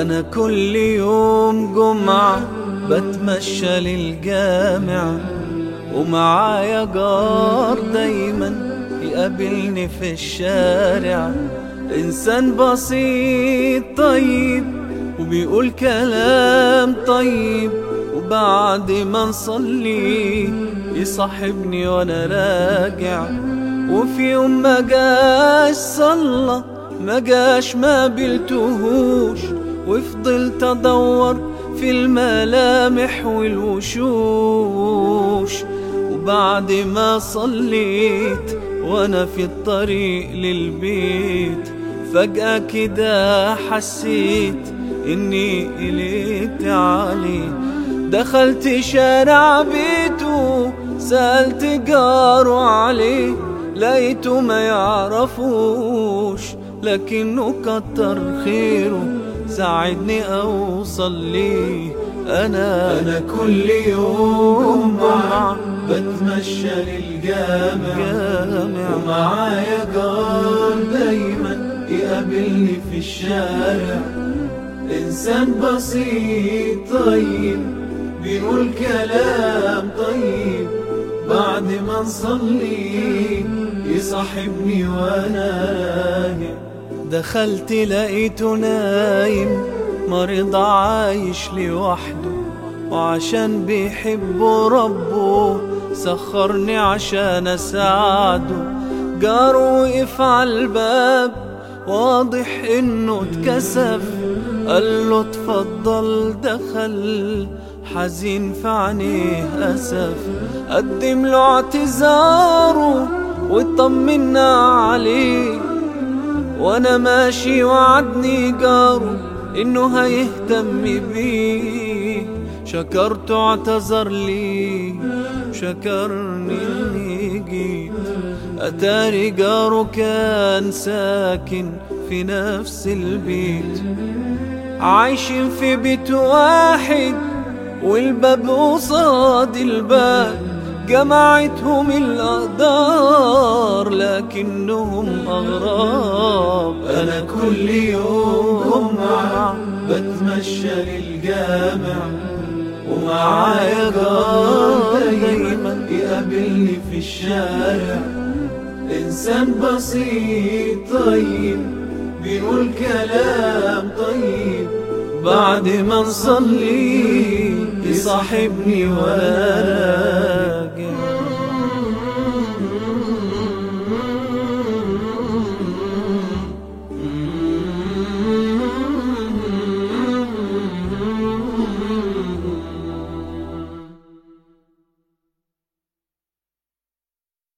أنا كل يوم جمعة بتمشى للجامع ومعايا جار دايما يقابلني في الشارع. إنسان بسيط طيب وبيقول كلام طيب وبعد ما نصلي يصاحبني وأنا راجع. وفي يوم ما جاش صلى ما جاش ما قابلتهوش وفضلت ادور في الملامح والوشوش. وبعد ما صليت وأنا في الطريق للبيت فجأة كده حسيت إني قلقت عليه دخلت شارع بيته سألت جاره عليه لقيته ما يعرفوش. لكنه كتر خيره. ساعدني اوصل ليه أنا أنا كل يوم جمعة بتمشى للجامع. جامع. ومعايا جار دايما يقابلني في الشارع. إنسان بسيط طيب بيقول كلام طيب. بعد ما نصلي يصاحبني وأنا راجع دخلت لقيته نايم مريض عايش لوحده وعشان بيحبه ربه سخرني عشان أساعده. جاره وقف الباب واضح إنه اتكسف. قال له اتفضل دخل حزين في عينيه أسف. قدم له اعتذاره واطمنا عليه. وأنا ماشي وعدني جاره انه هيهتم بيه شكرته اعتذر لي شكرني اني جيت أتاري جاره كان ساكن في نفس البيت. عايشين في بيت واحد والباب قصاد الباب. جمعتهم الأقدار لكنهم أغراب. أنا كل يوم بتمشى للجامع ومعايا جار دايما يقابلني في الشارع. إنسان بسيط طيب بيقول كلام طيب. بعد ما نصلي يصاحبني وأنا